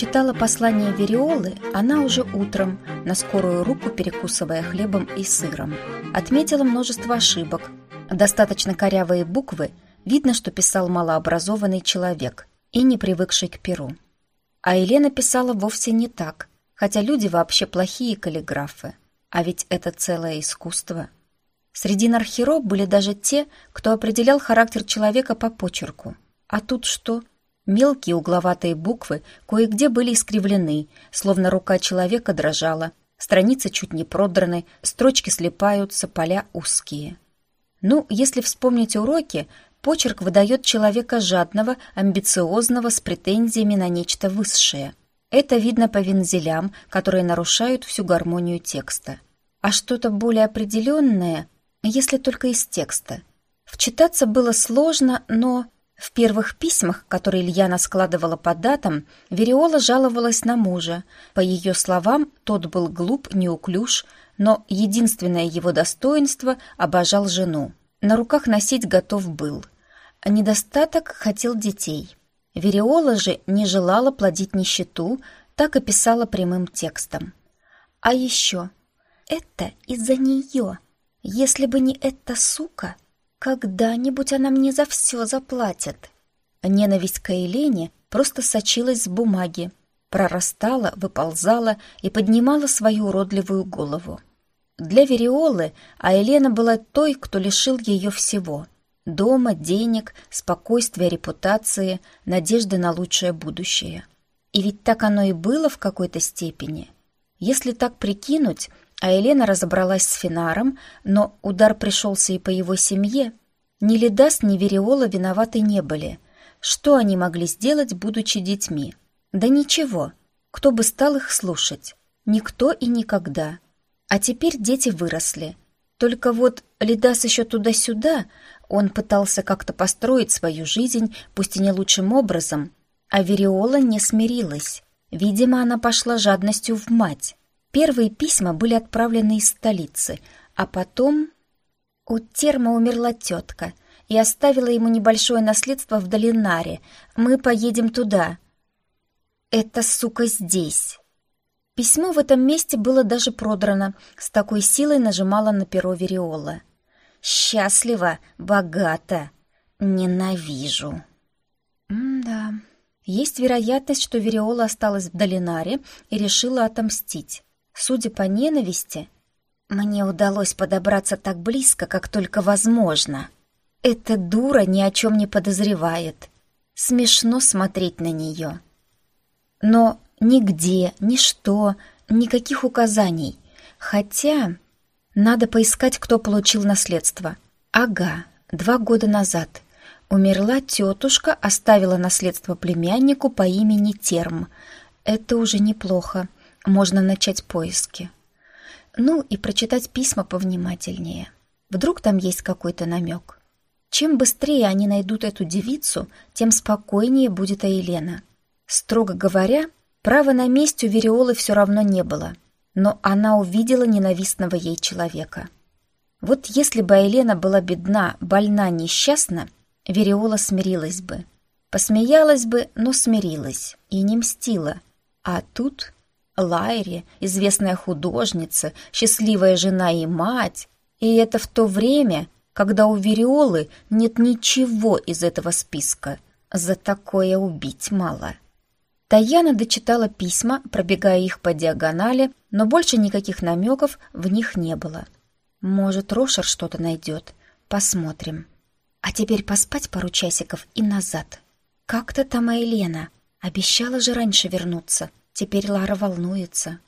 читала послание Вериолы, она уже утром, на скорую руку перекусывая хлебом и сыром, отметила множество ошибок. Достаточно корявые буквы, видно, что писал малообразованный человек и не привыкший к перу. А Елена писала вовсе не так, хотя люди вообще плохие каллиграфы. А ведь это целое искусство. Среди нархеро были даже те, кто определял характер человека по почерку. А тут что? Мелкие угловатые буквы кое-где были искривлены, словно рука человека дрожала, страницы чуть не продраны, строчки слипаются, поля узкие. Ну, если вспомнить уроки, почерк выдает человека жадного, амбициозного, с претензиями на нечто высшее. Это видно по вензелям, которые нарушают всю гармонию текста. А что-то более определенное, если только из текста. Вчитаться было сложно, но в первых письмах, которые Ильяна складывала по датам, Вериола жаловалась на мужа. По ее словам, тот был глуп, неуклюж, но единственное его достоинство — обожал жену. На руках носить готов был. Недостаток хотел детей. Вериола же не желала плодить нищету, так и писала прямым текстом. А еще это из-за нее. Если бы не эта сука, когда-нибудь она мне за все заплатит. Ненависть к Елене просто сочилась с бумаги, прорастала, выползала и поднимала свою уродливую голову. Для Вериолы Айлена была той, кто лишил ее всего — дома, денег, спокойствия, репутации, надежды на лучшее будущее. И ведь так оно и было в какой-то степени. Если так прикинуть, а Елена разобралась с Финаром, но удар пришелся и по его семье. Ни Ледас, ни Вериола виноваты не были. Что они могли сделать, будучи детьми? Да ничего. Кто бы стал их слушать? Никто и никогда. А теперь дети выросли. Только вот Ледас еще туда-сюда, он пытался как-то построить свою жизнь, пусть и не лучшим образом, а Вериола не смирилась. Видимо, она пошла жадностью в мать. Первые письма были отправлены из столицы, а потом... У Терма умерла тетка и оставила ему небольшое наследство в Долинаре. Мы поедем туда. Эта сука здесь. Письмо в этом месте было даже продрано, с такой силой нажимала на перо Вериола. «Счастливо, богато, ненавижу». М-да, есть вероятность, что Вериола осталась в Долинаре и решила отомстить. Судя по ненависти, мне удалось подобраться так близко, как только возможно. Эта дура ни о чем не подозревает. Смешно смотреть на нее. Но нигде, ничто, никаких указаний. Хотя надо поискать, кто получил наследство. Ага, два года назад. Умерла тетушка, оставила наследство племяннику по имени Терм. Это уже неплохо можно начать поиски. Ну и прочитать письма повнимательнее. Вдруг там есть какой-то намек. Чем быстрее они найдут эту девицу, тем спокойнее будет Аелена. Строго говоря, права на месть у Вериолы все равно не было, но она увидела ненавистного ей человека. Вот если бы Аелена была бедна, больна, несчастна, Вериола смирилась бы. Посмеялась бы, но смирилась и не мстила. А тут Лайри, известная художница, счастливая жена и мать. И это в то время, когда у Вериолы нет ничего из этого списка. За такое убить мало. Таяна дочитала письма, пробегая их по диагонали, но больше никаких намеков в них не было. Может, Рошер что-то найдет. Посмотрим. А теперь поспать пару часиков и назад. Как-то там Елена. Обещала же раньше вернуться. Теперь Лара волнуется.